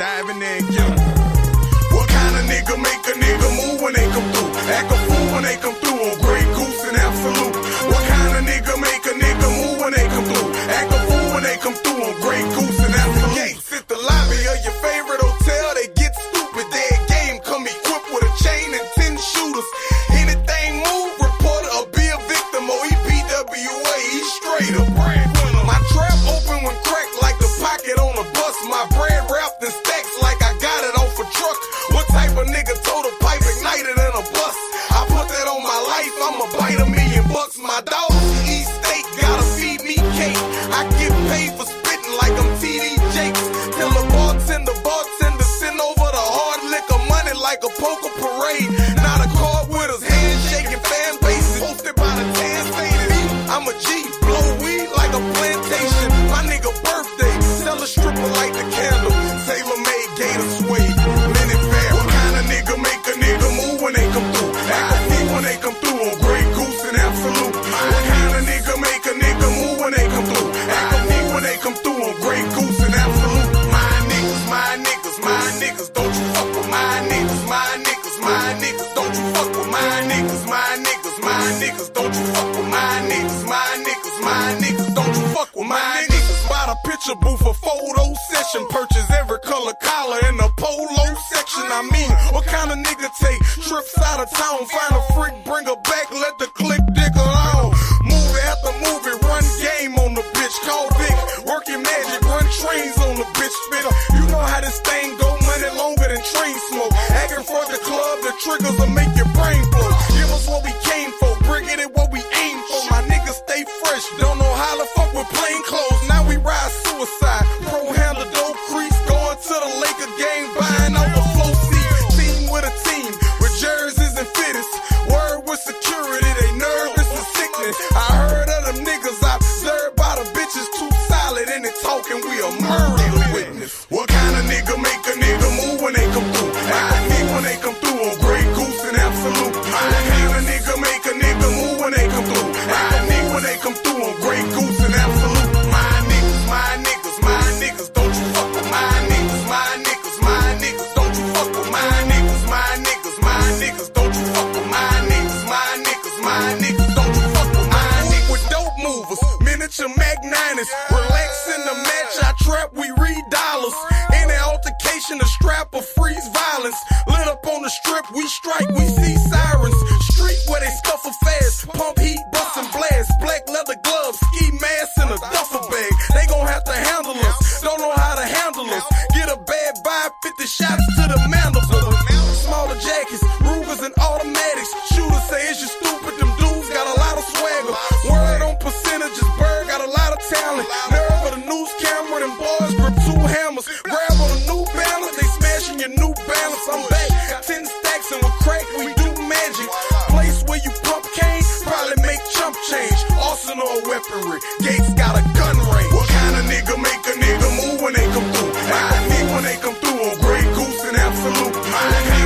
in and get 'em. What kind of nigga make a nigga move when they come through? Act a fool when they come life, I'ma bite a million bucks. My dog eat steak, gotta feed me cake. I get paid for spitting like I'm TD Jakes. Tell the bartender, bartender, send over the hard liquor money like a poker parade. Not a card with us, handshaking fan bases. Posted by the tan stated. I'm a G, blow weed like a plantation. My nigga birthday, sell a stripper like the candle. Tailor made gator suede, niggas, don't you fuck with my niggas, my niggas, my niggas, don't you fuck with my niggas. Bought a picture booth for photo session, purchase every color collar in the polo section. I mean, what kind of nigga take trips out of town, find a freak, bring her back, let the click dig along. Movie after movie, run game on the bitch, call Vic, working magic, run trains on the bitch, spitter. You know how this thing go, money longer than train smoke. Acting for the club, the triggers will make Mac 90s, relax in the match, I trap, we read dollars. Any altercation, a strap or freeze violence. Lit up on the strip, we strike, we see sirens. Street where they scuffle fast, pump heat, bust and blast. Black leather gloves, ski mask, and a duffel bag. They gon' have to handle us, don't know how to handle us. Get a bad vibe, 50 shots to the mandible. Smaller jackets, your new balance. I'm back. Ten stacks and we crack, we do magic. Place where you pump cane, probably make chump change. Arsenal weaponry, Gates got a gun range. What kind of nigga make a nigga move when they come through? I need when they come through on Grey Goose and Absolut.